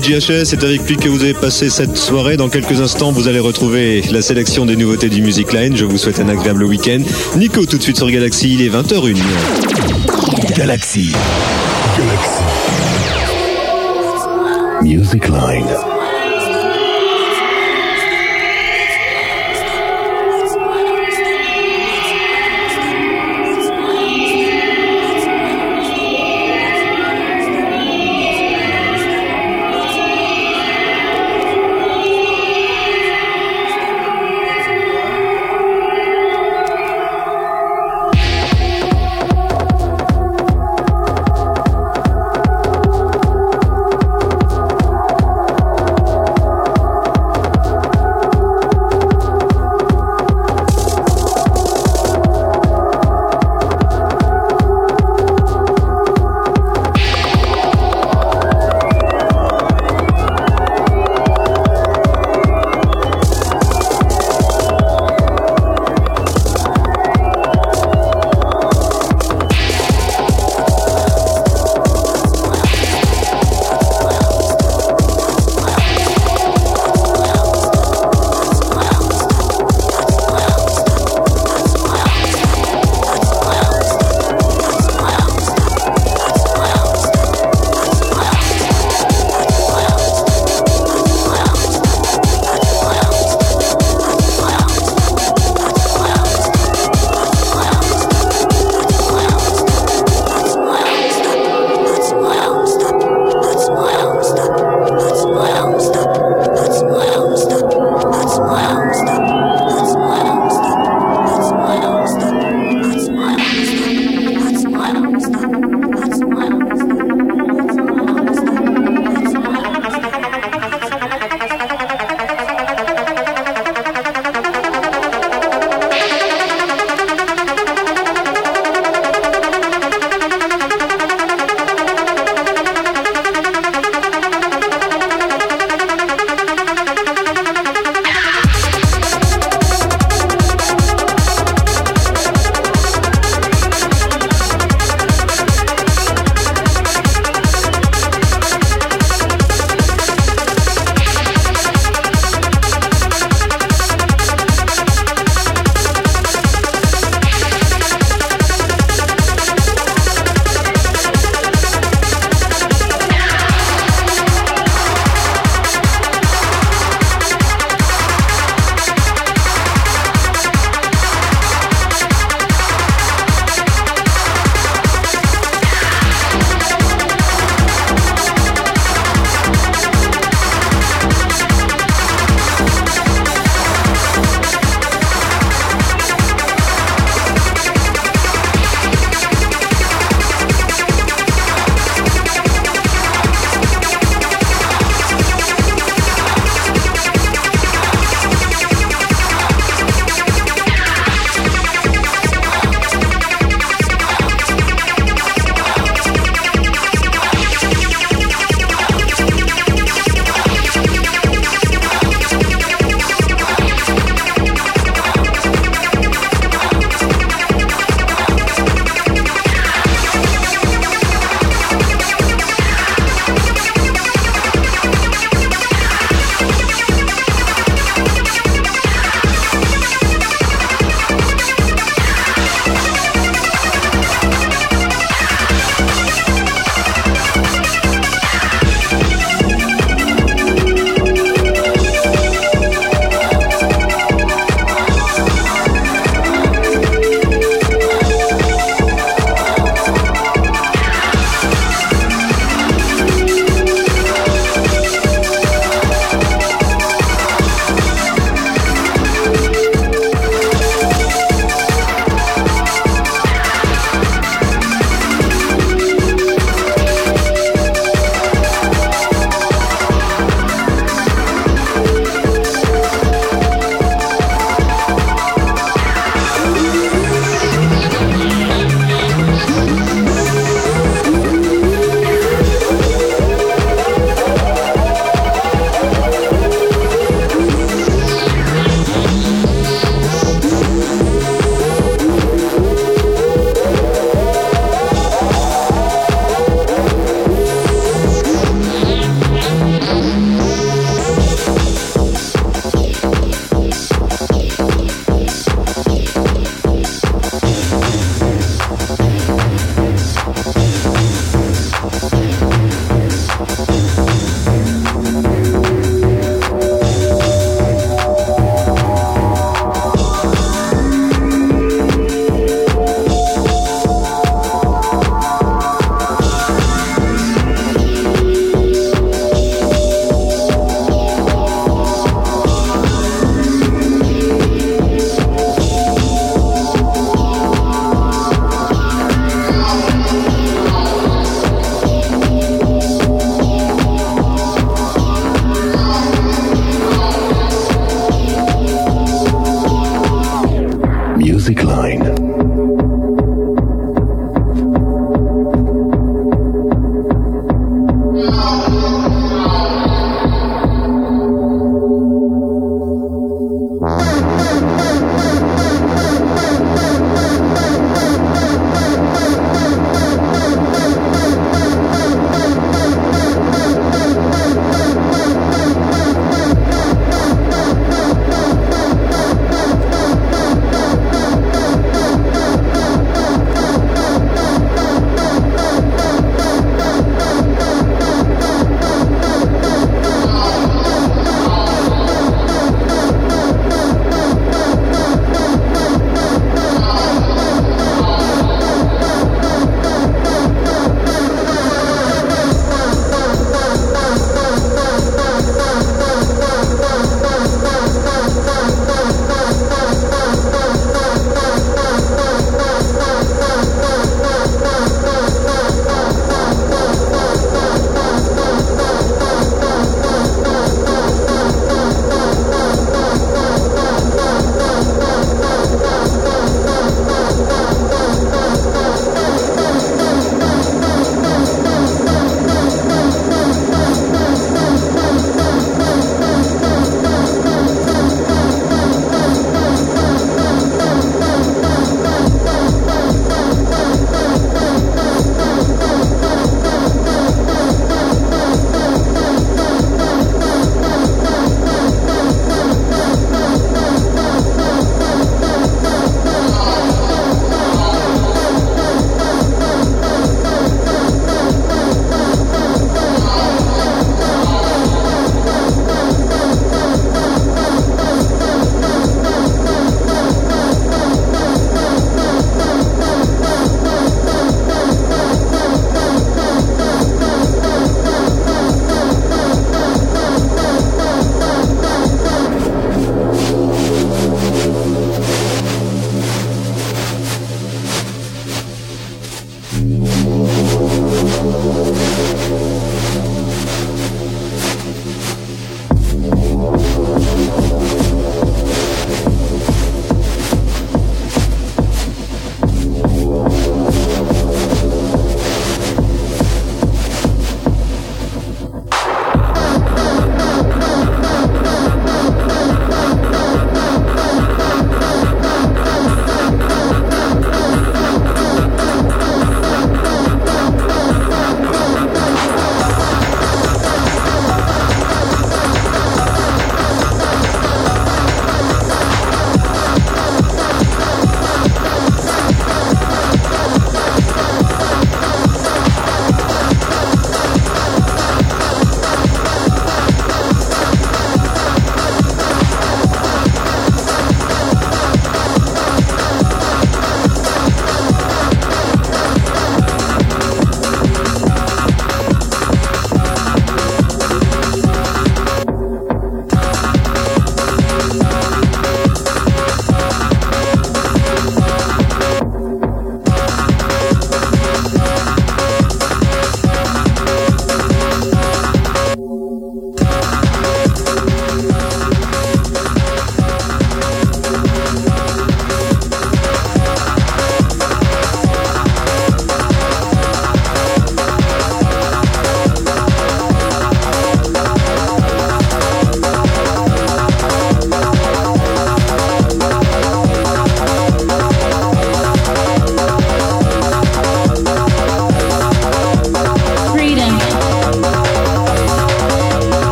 DJHS, c'est avec lui que vous avez passé cette soirée. Dans quelques instants, vous allez retrouver la sélection des nouveautés du Music Line. Je vous souhaite un agréable week-end. Nico, tout de suite sur Galaxy, il est 20h01. Galaxy. Galaxy. Music Line.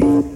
feet.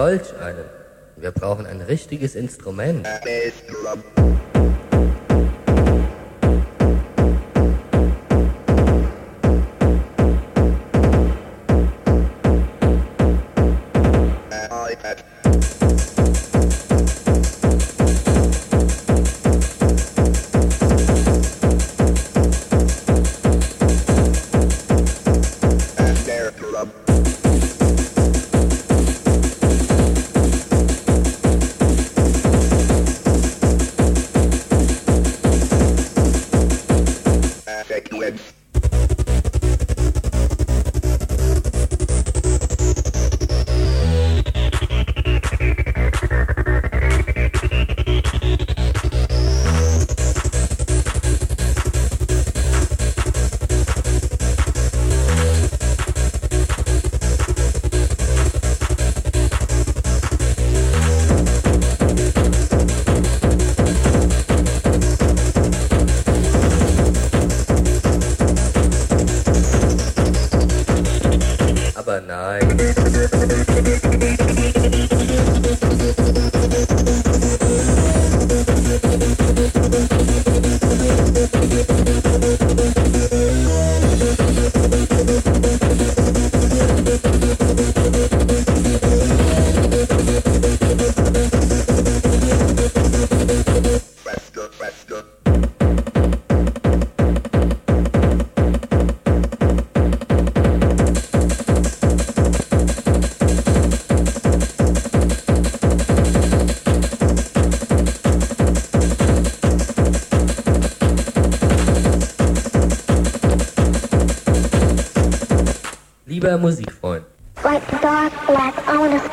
Solch einen. Wir brauchen ein richtiges Instrument. Musik Musikfreund. Like dark black, I wanna